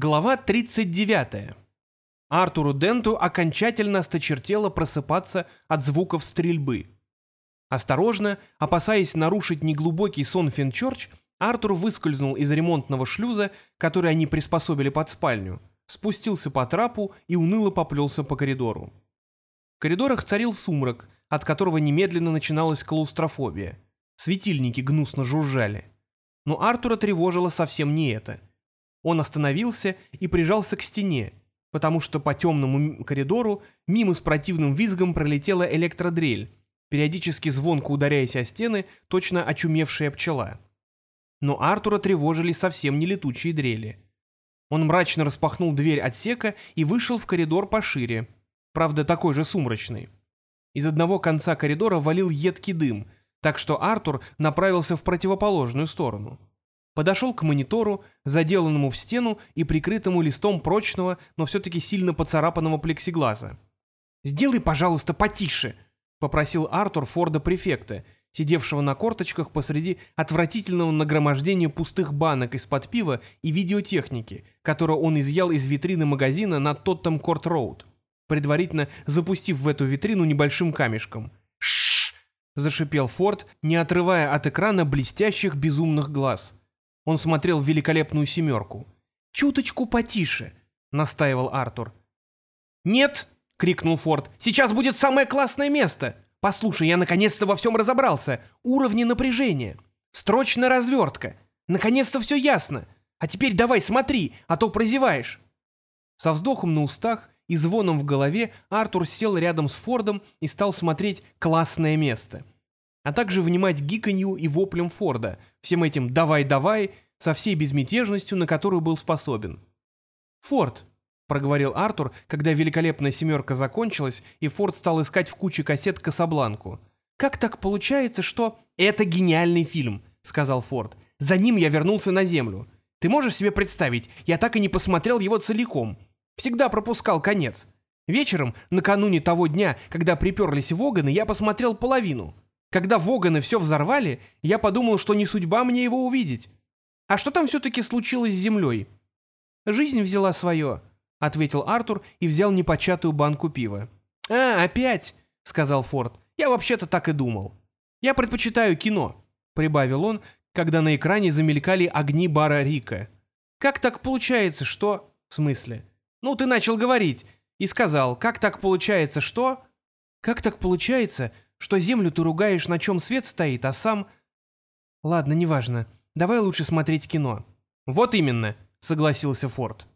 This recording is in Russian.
Глава 39. Артуру Денту окончательно осточертело просыпаться от звуков стрельбы. Осторожно, опасаясь нарушить неглубокий сон Финчорч, Артур выскользнул из ремонтного шлюза, который они приспособили под спальню, спустился по трапу и уныло поплелся по коридору. В коридорах царил сумрак, от которого немедленно начиналась клаустрофобия. Светильники гнусно жужжали. Но Артура тревожило совсем не это — он остановился и прижался к стене, потому что по темному коридору мимо с противным визгом пролетела электродрель, периодически звонко ударяясь о стены, точно очумевшая пчела. Но Артура тревожили совсем не летучие дрели. Он мрачно распахнул дверь отсека и вышел в коридор пошире, правда такой же сумрачный. Из одного конца коридора валил едкий дым, так что Артур направился в противоположную сторону подошел к монитору, заделанному в стену и прикрытому листом прочного, но все-таки сильно поцарапанного плексиглаза. «Сделай, пожалуйста, потише», — попросил Артур Форда-префекта, сидевшего на корточках посреди отвратительного нагромождения пустых банок из-под пива и видеотехники, которую он изъял из витрины магазина на Тоттем Корт Роуд, предварительно запустив в эту витрину небольшим камешком. «Шшш!» — зашипел Форд, не отрывая от экрана блестящих безумных глаз. Он смотрел великолепную семерку. «Чуточку потише», — настаивал Артур. «Нет!» — крикнул Форд. «Сейчас будет самое классное место! Послушай, я наконец-то во всем разобрался. Уровни напряжения. Строчная развертка. Наконец-то все ясно. А теперь давай смотри, а то прозеваешь». Со вздохом на устах и звоном в голове Артур сел рядом с Фордом и стал смотреть «классное место» а также внимать гиканью и воплем Форда, всем этим «давай-давай», со всей безмятежностью, на которую был способен. «Форд», — проговорил Артур, когда великолепная семерка закончилась, и Форд стал искать в куче кассет Касабланку. «Как так получается, что...» «Это гениальный фильм», — сказал Форд. «За ним я вернулся на Землю. Ты можешь себе представить, я так и не посмотрел его целиком. Всегда пропускал конец. Вечером, накануне того дня, когда приперлись Воганы, я посмотрел половину. Когда Воганы все взорвали, я подумал, что не судьба мне его увидеть. А что там все-таки случилось с землей? Жизнь взяла свое, — ответил Артур и взял непочатую банку пива. «А, опять?» — сказал Форд. «Я вообще-то так и думал. Я предпочитаю кино», — прибавил он, когда на экране замелькали огни бара Рика. «Как так получается, что...» «В смысле?» «Ну, ты начал говорить и сказал, как так получается, что...» «Как так получается, что землю ты ругаешь, на чем свет стоит, а сам... Ладно, неважно. Давай лучше смотреть кино. Вот именно, согласился Форд.